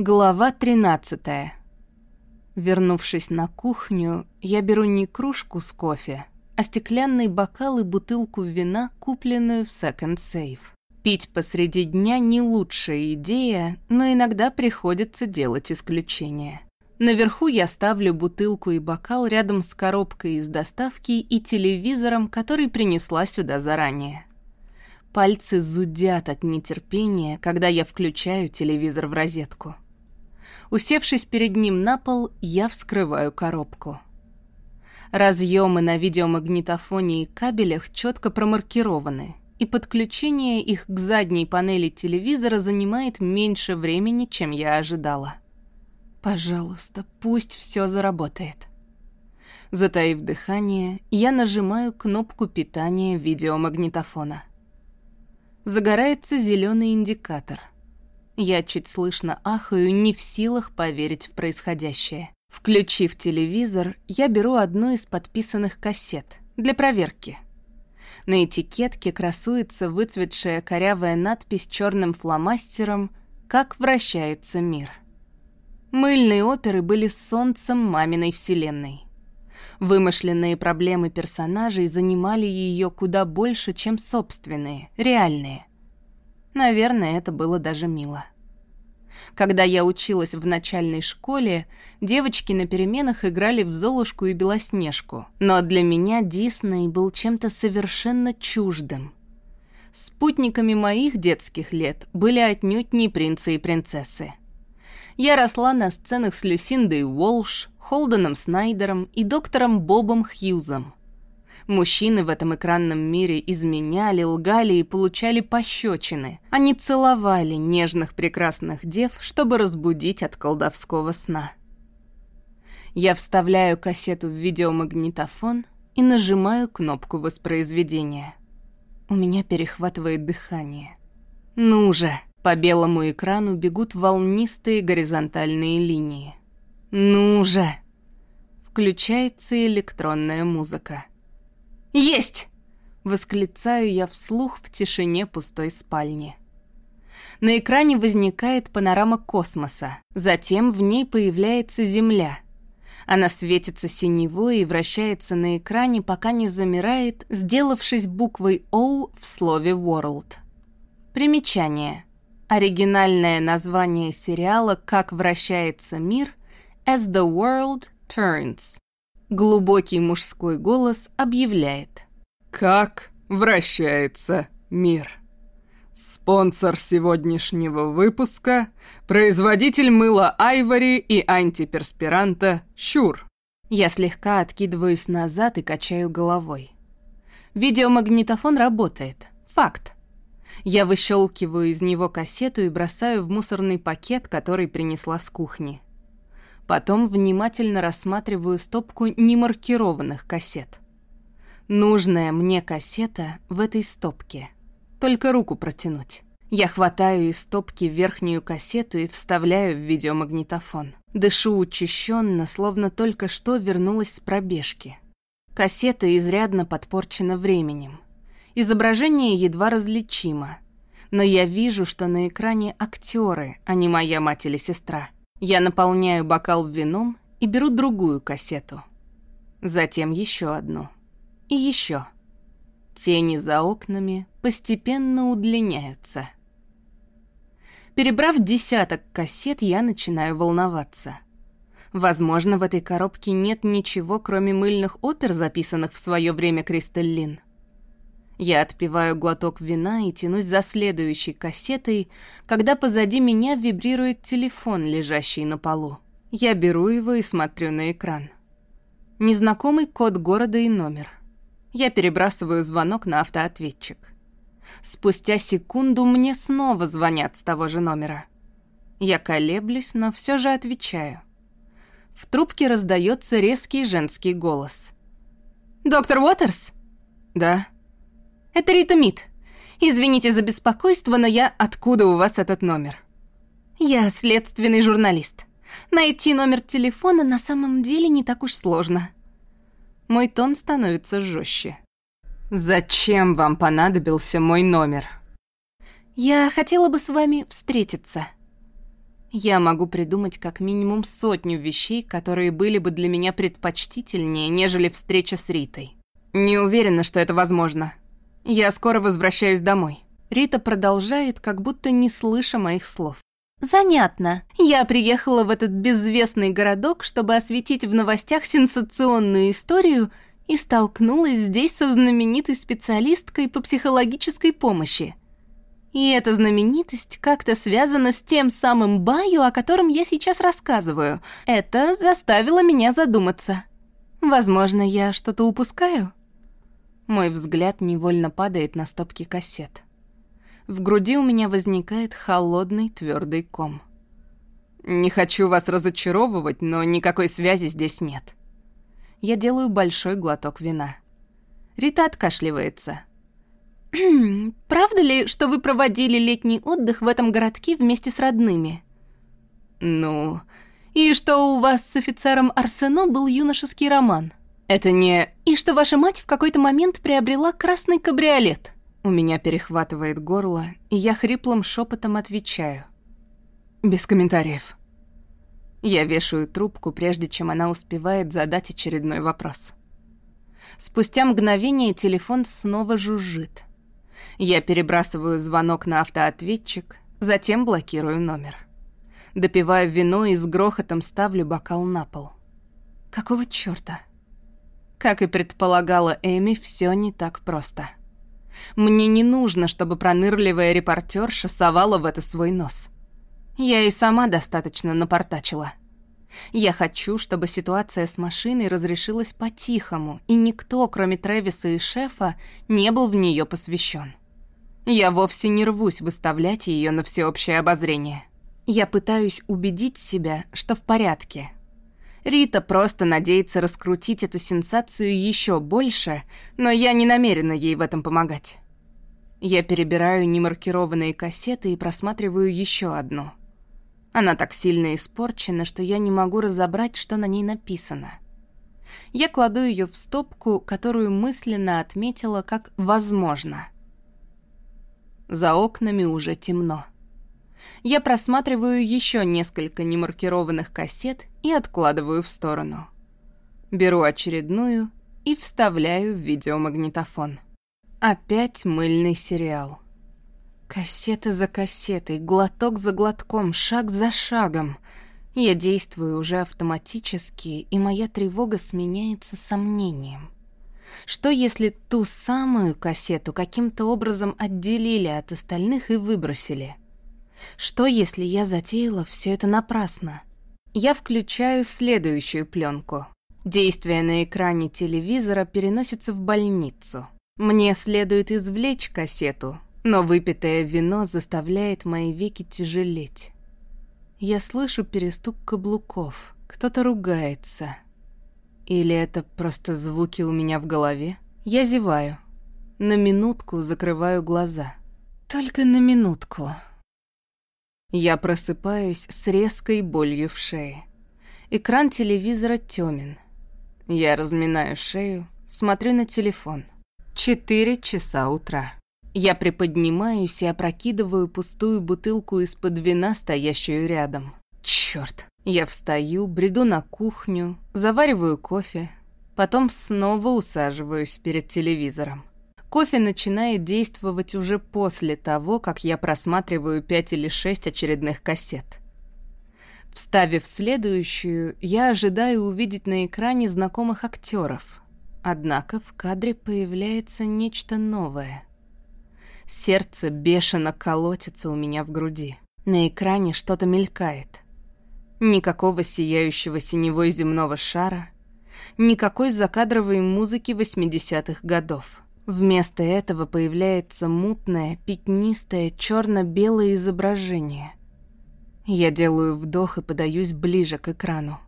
Глава 13. Вернувшись на кухню, я беру не кружку с кофе, а стеклянный бокал и бутылку вина, купленную в Second Safe. Пить посреди дня не лучшая идея, но иногда приходится делать исключения. Наверху я ставлю бутылку и бокал рядом с коробкой из доставки и телевизором, который принесла сюда заранее. Пальцы зудят от нетерпения, когда я включаю телевизор в розетку. Усевшись перед ним на пол, я вскрываю коробку. Разъемы на видеомагнитофоне и кабелях четко промаркированы, и подключение их к задней панели телевизора занимает меньше времени, чем я ожидала. Пожалуйста, пусть все заработает. Затаив дыхание, я нажимаю кнопку питания видеомагнитофона. Загорается зеленый индикатор — я чуть слышно ахаю, не в силах поверить в происходящее. Включив телевизор, я беру одну из подписанных кассет для проверки. На этикетке красуется выцветшая корявая надпись черным фломастером «Как вращается мир». Мыльные оперы были солнцем маминой вселенной. Вымышленные проблемы персонажей занимали ее куда больше, чем собственные, реальные. Наверное, это было даже мило. Когда я училась в начальной школе, девочки на переменах играли в Золушку и Белоснежку. Но для меня Дисней был чем-то совершенно чуждым. Спутниками моих детских лет были отнюдь не принцы и принцессы. Я росла на сценах с Люсиндой Уолш, Холденом Снайдером и доктором Бобом Хьюзом. Мужчины в этом экранном мире изменяли, лгали и получали пощечины. Они целовали нежных прекрасных дев, чтобы разбудить от колдовского сна. Я вставляю кассету в видеомагнитофон и нажимаю кнопку воспроизведения. У меня перехватывает дыхание. Ну же! По белому экрану бегут волнистые горизонтальные линии. Ну же! Включается электронная музыка. «Есть!» — восклицаю я вслух в тишине пустой спальни. На экране возникает панорама космоса, затем в ней появляется Земля. Она светится синевой и вращается на экране, пока не замирает, сделавшись буквой «O» в слове «World». Примечание. Оригинальное название сериала «Как вращается мир» «As the World Turns». Глубокий мужской голос объявляет. «Как вращается мир?» Спонсор сегодняшнего выпуска – производитель мыла Айвори и антиперспиранта Щур. Я слегка откидываюсь назад и качаю головой. Видеомагнитофон работает. Факт. Я выщелкиваю из него кассету и бросаю в мусорный пакет, который принесла с кухни. Потом внимательно рассматриваю стопку немаркированных кассет. Нужная мне кассета в этой стопке. Только руку протянуть. Я хватаю из стопки верхнюю кассету и вставляю в видеомагнитофон. Дышу учащенно, словно только что вернулась с пробежки. Кассета изрядно подпорчена временем. Изображение едва различимо. Но я вижу, что на экране актеры, а не моя мать или сестра. Я наполняю бокал вином и беру другую кассету. Затем еще одну. И еще. Тени за окнами постепенно удлиняются. Перебрав десяток кассет, я начинаю волноваться. Возможно, в этой коробке нет ничего, кроме мыльных опер, записанных в свое время Кристаллин. Я отпиваю глоток вина и тянусь за следующей кассетой, когда позади меня вибрирует телефон, лежащий на полу. Я беру его и смотрю на экран. Незнакомый код города и номер. Я перебрасываю звонок на автоответчик. Спустя секунду мне снова звонят с того же номера. Я колеблюсь, но все же отвечаю. В трубке раздается резкий женский голос. «Доктор Уотерс?» «Да». Это Рита Мид. Извините за беспокойство, но я... Откуда у вас этот номер? Я следственный журналист. Найти номер телефона на самом деле не так уж сложно. Мой тон становится жестче. Зачем вам понадобился мой номер? Я хотела бы с вами встретиться. Я могу придумать как минимум сотню вещей, которые были бы для меня предпочтительнее, нежели встреча с Ритой. Не уверена, что это возможно. Я скоро возвращаюсь домой. Рита продолжает, как будто не слыша моих слов. Занятно. Я приехала в этот безвестный городок, чтобы осветить в новостях сенсационную историю и столкнулась здесь со знаменитой специалисткой по психологической помощи. И эта знаменитость как-то связана с тем самым Баю, о котором я сейчас рассказываю. Это заставило меня задуматься. Возможно, я что-то упускаю? Мой взгляд невольно падает на стопки кассет. В груди у меня возникает холодный твердый ком. Не хочу вас разочаровывать, но никакой связи здесь нет. Я делаю большой глоток вина. Рита откашливается. «Правда ли, что вы проводили летний отдых в этом городке вместе с родными?» «Ну...» «И что у вас с офицером Арсено был юношеский роман?» «Это не...» «И что ваша мать в какой-то момент приобрела красный кабриолет?» У меня перехватывает горло, и я хриплым шепотом отвечаю. Без комментариев. Я вешаю трубку, прежде чем она успевает задать очередной вопрос. Спустя мгновение телефон снова жужжит. Я перебрасываю звонок на автоответчик, затем блокирую номер. Допиваю вино и с грохотом ставлю бокал на пол. Какого чёрта? Как и предполагала Эми, всё не так просто. Мне не нужно, чтобы пронырливая репортерша совала в это свой нос. Я и сама достаточно напортачила. Я хочу, чтобы ситуация с машиной разрешилась по-тихому, и никто, кроме Трэвиса и шефа, не был в нее посвящен. Я вовсе не рвусь выставлять ее на всеобщее обозрение. Я пытаюсь убедить себя, что в порядке, Рита просто надеется раскрутить эту сенсацию еще больше, но я не намерена ей в этом помогать. Я перебираю немаркированные кассеты и просматриваю еще одну. Она так сильно испорчена, что я не могу разобрать, что на ней написано. Я кладу ее в стопку, которую мысленно отметила как «возможно». За окнами уже темно я просматриваю еще несколько немаркированных кассет и откладываю в сторону. Беру очередную и вставляю в видеомагнитофон. Опять мыльный сериал. Кассета за кассетой, глоток за глотком, шаг за шагом. Я действую уже автоматически, и моя тревога сменяется сомнением. Что если ту самую кассету каким-то образом отделили от остальных и выбросили? Что, если я затеяла все это напрасно? Я включаю следующую пленку. Действие на экране телевизора переносится в больницу. Мне следует извлечь кассету, но выпитое вино заставляет мои веки тяжелеть. Я слышу перестук каблуков. Кто-то ругается. Или это просто звуки у меня в голове? Я зеваю. На минутку закрываю глаза. Только на минутку. Я просыпаюсь с резкой болью в шее. Экран телевизора тёмен. Я разминаю шею, смотрю на телефон. Четыре часа утра. Я приподнимаюсь и опрокидываю пустую бутылку из-под вина, стоящую рядом. Чёрт. Я встаю, бреду на кухню, завариваю кофе, потом снова усаживаюсь перед телевизором. Кофе начинает действовать уже после того, как я просматриваю пять или шесть очередных кассет. Вставив следующую, я ожидаю увидеть на экране знакомых актеров. Однако в кадре появляется нечто новое. Сердце бешено колотится у меня в груди. На экране что-то мелькает. Никакого сияющего синевой земного шара, никакой закадровой музыки 80-х годов. Вместо этого появляется мутное, пятнистое, черно-белое изображение. Я делаю вдох и подаюсь ближе к экрану.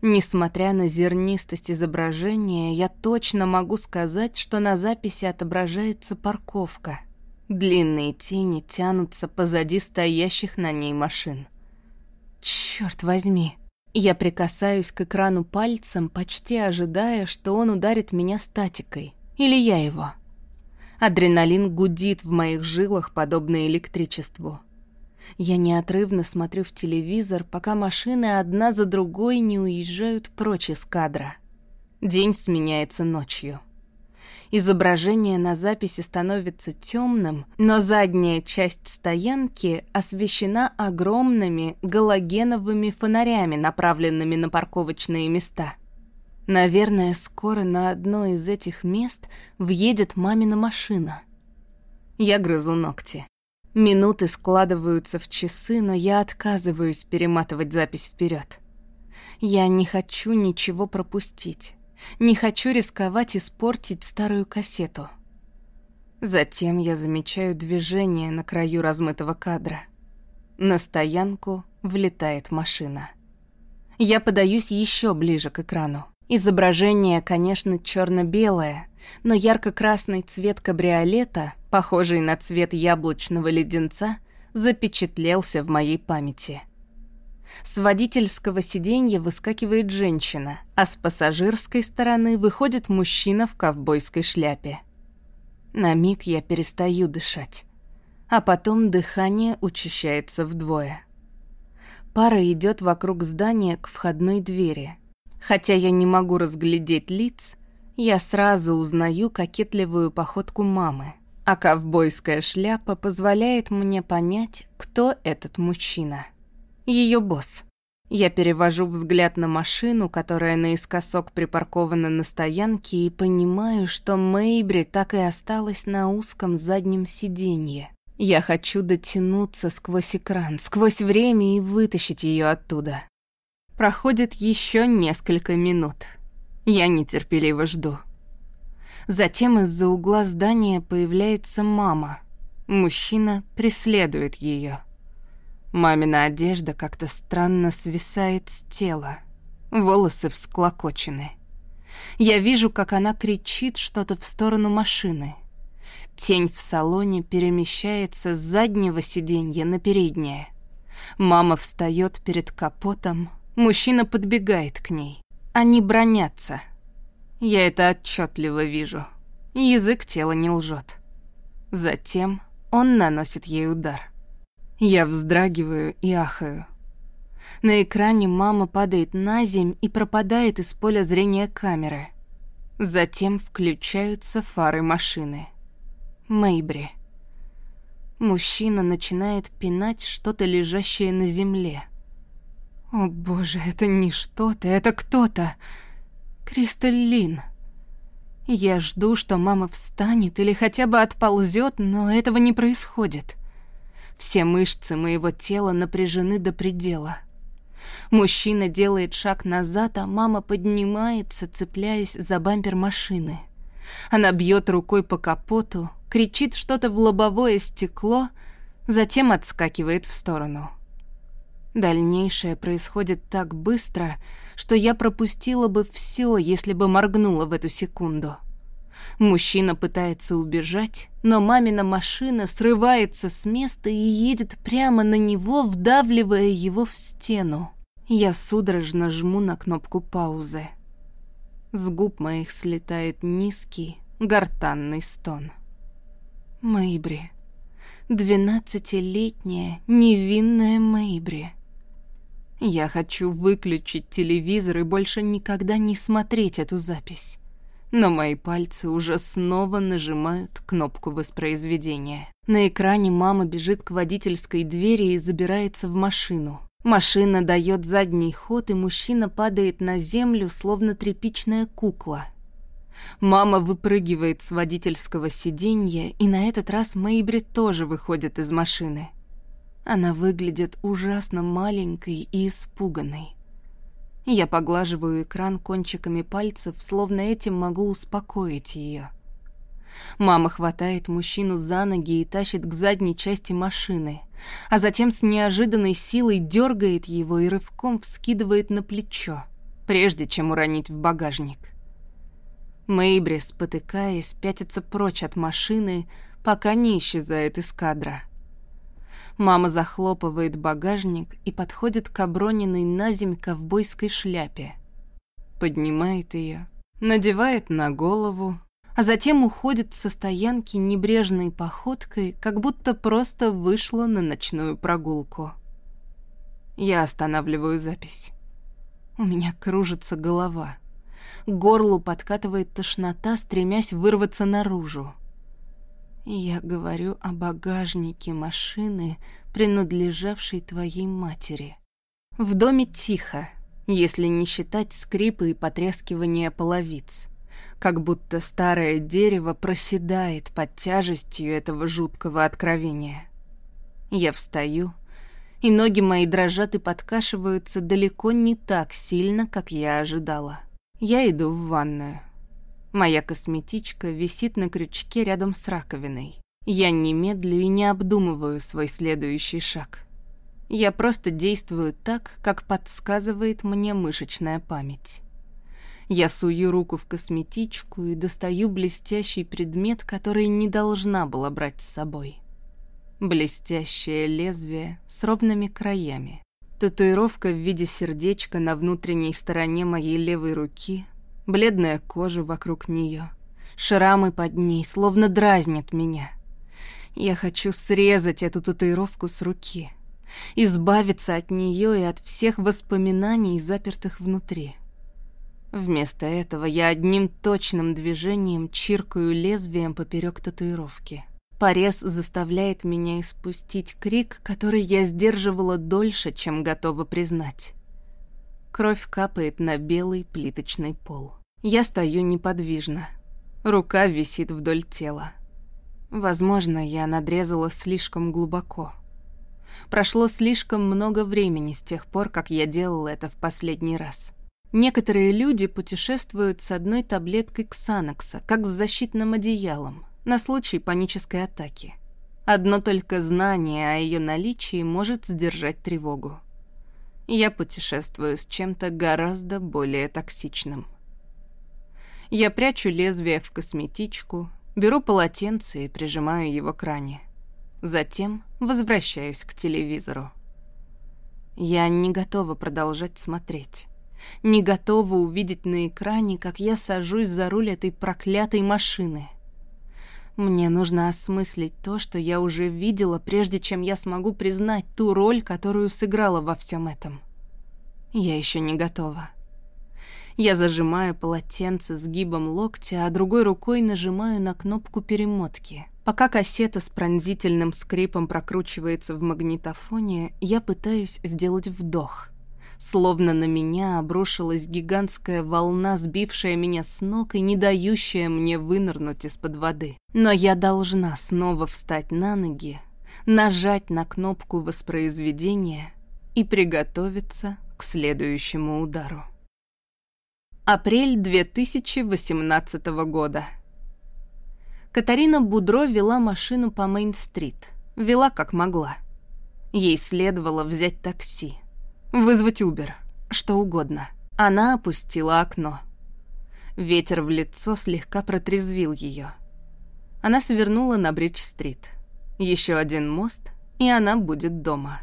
Несмотря на зернистость изображения, я точно могу сказать, что на записи отображается парковка. Длинные тени тянутся позади стоящих на ней машин. Черт возьми. Я прикасаюсь к экрану пальцем, почти ожидая, что он ударит меня статикой. Или я его? Адреналин гудит в моих жилах, подобно электричеству. Я неотрывно смотрю в телевизор, пока машины одна за другой не уезжают прочь из кадра. День сменяется ночью. Изображение на записи становится темным, но задняя часть стоянки освещена огромными галогеновыми фонарями, направленными на парковочные места. Наверное, скоро на одно из этих мест въедет мамина машина. Я грызу ногти. Минуты складываются в часы, но я отказываюсь перематывать запись вперед. Я не хочу ничего пропустить. Не хочу рисковать испортить старую кассету. Затем я замечаю движение на краю размытого кадра. На стоянку влетает машина. Я подаюсь еще ближе к экрану. Изображение, конечно, черно-белое, но ярко-красный цвет кабриолета, похожий на цвет яблочного леденца, запечатлелся в моей памяти. С водительского сиденья выскакивает женщина, а с пассажирской стороны выходит мужчина в ковбойской шляпе. На миг я перестаю дышать, а потом дыхание учащается вдвое. Пара идет вокруг здания к входной двери. Хотя я не могу разглядеть лиц, я сразу узнаю кокетливую походку мамы, а ковбойская шляпа позволяет мне понять, кто этот мужчина ее босс. Я перевожу взгляд на машину, которая наискосок припаркована на стоянке, и понимаю, что Мэйбри так и осталась на узком заднем сиденье. Я хочу дотянуться сквозь экран, сквозь время и вытащить ее оттуда. Проходит еще несколько минут. Я нетерпеливо жду. Затем из-за угла здания появляется мама. Мужчина преследует ее. Мамина одежда как-то странно свисает с тела. Волосы всклокочены. Я вижу, как она кричит что-то в сторону машины. Тень в салоне перемещается с заднего сиденья на переднее. Мама встает перед капотом, мужчина подбегает к ней. Они бронятся. Я это отчетливо вижу. Язык тела не лжет. Затем он наносит ей удар. Я вздрагиваю и ахаю. На экране мама падает на земь и пропадает из поля зрения камеры. Затем включаются фары машины. Мэйбри. Мужчина начинает пинать что-то лежащее на земле. О боже, это не что-то, это кто-то. Кристаллин. Я жду, что мама встанет или хотя бы отползет, но этого не происходит. Все мышцы моего тела напряжены до предела. Мужчина делает шаг назад, а мама поднимается, цепляясь за бампер машины. Она бьет рукой по капоту, кричит что-то в лобовое стекло, затем отскакивает в сторону. Дальнейшее происходит так быстро, что я пропустила бы все, если бы моргнула в эту секунду. Мужчина пытается убежать, но мамина машина срывается с места и едет прямо на него, вдавливая его в стену. Я судорожно жму на кнопку паузы. С губ моих слетает низкий, гортанный стон. Мэйбри. Двенадцатилетняя, невинная Мэйбри. Я хочу выключить телевизор и больше никогда не смотреть эту запись но мои пальцы уже снова нажимают кнопку воспроизведения. На экране мама бежит к водительской двери и забирается в машину. Машина дает задний ход, и мужчина падает на землю, словно тряпичная кукла. Мама выпрыгивает с водительского сиденья, и на этот раз Мэйбри тоже выходит из машины. Она выглядит ужасно маленькой и испуганной. Я поглаживаю экран кончиками пальцев, словно этим могу успокоить ее. Мама хватает мужчину за ноги и тащит к задней части машины, а затем с неожиданной силой дергает его и рывком вскидывает на плечо, прежде чем уронить в багажник. Мэйбри, спотыкаясь, пятится прочь от машины, пока не исчезает из кадра. Мама захлопывает багажник и подходит к оброненной на земь ковбойской шляпе. Поднимает ее, надевает на голову, а затем уходит со стоянки небрежной походкой, как будто просто вышла на ночную прогулку. Я останавливаю запись. У меня кружится голова. К горлу подкатывает тошнота, стремясь вырваться наружу. Я говорю о багажнике машины, принадлежавшей твоей матери. В доме тихо, если не считать скрипа и потрескивания половиц как будто старое дерево проседает под тяжестью этого жуткого откровения. Я встаю, и ноги мои дрожат и подкашиваются далеко не так сильно, как я ожидала. Я иду в ванную. Моя косметичка висит на крючке рядом с раковиной. Я не медлю и не обдумываю свой следующий шаг. Я просто действую так, как подсказывает мне мышечная память. Я сую руку в косметичку и достаю блестящий предмет, который не должна была брать с собой. Блестящее лезвие с ровными краями. Татуировка в виде сердечка на внутренней стороне моей левой руки, бледная кожа вокруг нее, шрамы под ней словно дразнят меня. Я хочу срезать эту татуировку с руки, избавиться от нее и от всех воспоминаний, запертых внутри. Вместо этого я одним точным движением чиркаю лезвием поперек татуировки. Порез заставляет меня испустить крик, который я сдерживала дольше, чем готова признать. Кровь капает на белый плиточный пол. Я стою неподвижно. Рука висит вдоль тела. Возможно, я надрезала слишком глубоко. Прошло слишком много времени с тех пор, как я делала это в последний раз. Некоторые люди путешествуют с одной таблеткой Ксанокса, как с защитным одеялом, на случай панической атаки. Одно только знание о ее наличии может сдержать тревогу. Я путешествую с чем-то гораздо более токсичным. Я прячу лезвие в косметичку, беру полотенце и прижимаю его к ране. Затем возвращаюсь к телевизору. Я не готова продолжать смотреть не готова увидеть на экране, как я сажусь за руль этой проклятой машины. Мне нужно осмыслить то, что я уже видела, прежде чем я смогу признать ту роль, которую сыграла во всем этом. Я еще не готова. Я зажимаю полотенце сгибом локтя, а другой рукой нажимаю на кнопку перемотки. Пока кассета с пронзительным скрипом прокручивается в магнитофоне, я пытаюсь сделать вдох. Словно на меня обрушилась гигантская волна, сбившая меня с ног и не дающая мне вынырнуть из-под воды. Но я должна снова встать на ноги, нажать на кнопку воспроизведения и приготовиться к следующему удару. Апрель 2018 года. Катарина Будро вела машину по Мейн-стрит. Вела как могла. Ей следовало взять такси. Вызвать Убер. Что угодно. Она опустила окно. Ветер в лицо слегка протрезвил ее. Она свернула на Бридж-стрит. Еще один мост, и она будет дома.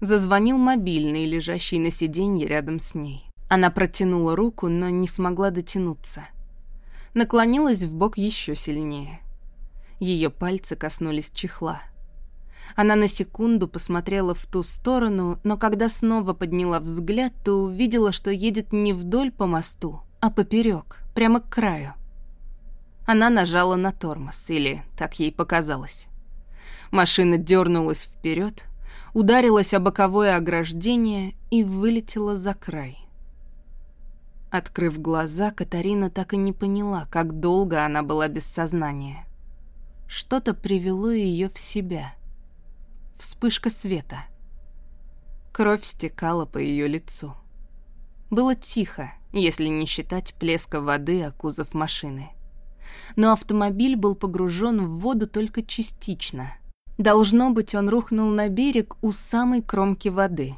Зазвонил мобильный, лежащий на сиденье рядом с ней. Она протянула руку, но не смогла дотянуться. Наклонилась в бок еще сильнее. Ее пальцы коснулись чехла. Она на секунду посмотрела в ту сторону, но когда снова подняла взгляд, то увидела, что едет не вдоль по мосту, а поперек, прямо к краю. Она нажала на тормоз, или так ей показалось. Машина дернулась вперед, ударилась о боковое ограждение и вылетела за край. Открыв глаза, Катарина так и не поняла, как долго она была без сознания. Что-то привело ее в себя — вспышка света. Кровь стекала по ее лицу. Было тихо, если не считать плеска воды о кузов машины. Но автомобиль был погружен в воду только частично. Должно быть, он рухнул на берег у самой кромки воды.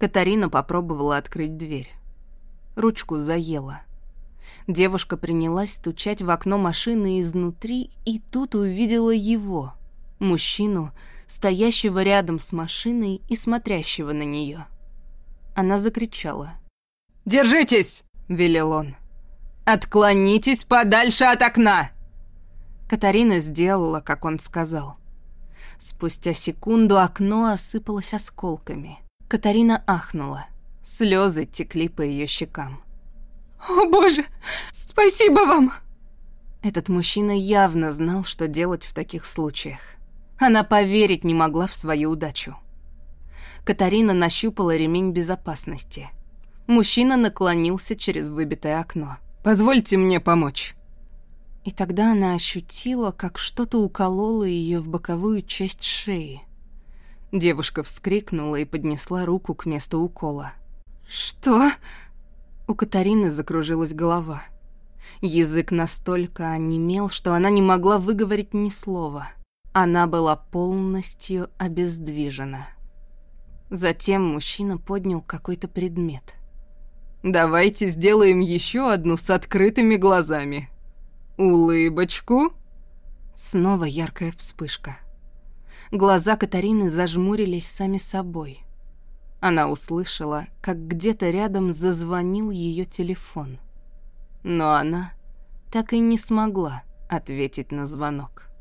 Катарина попробовала открыть дверь. Ручку заела. Девушка принялась стучать в окно машины изнутри, и тут увидела его, мужчину, стоящего рядом с машиной и смотрящего на нее. Она закричала. «Держитесь!» — велел он. «Отклонитесь подальше от окна!» Катарина сделала, как он сказал. Спустя секунду окно осыпалось осколками. Катарина ахнула. Слезы текли по ее щекам. «О, боже! Спасибо вам!» Этот мужчина явно знал, что делать в таких случаях. Она поверить не могла в свою удачу. Катарина нащупала ремень безопасности. Мужчина наклонился через выбитое окно. «Позвольте мне помочь». И тогда она ощутила, как что-то укололо ее в боковую часть шеи. Девушка вскрикнула и поднесла руку к месту укола. «Что?» У Катарины закружилась голова. Язык настолько онемел, что она не могла выговорить ни слова. Она была полностью обездвижена. Затем мужчина поднял какой-то предмет. «Давайте сделаем еще одну с открытыми глазами», «Улыбочку?» Снова яркая вспышка. Глаза Катарины зажмурились сами собой. Она услышала, как где-то рядом зазвонил ее телефон. Но она так и не смогла ответить на звонок.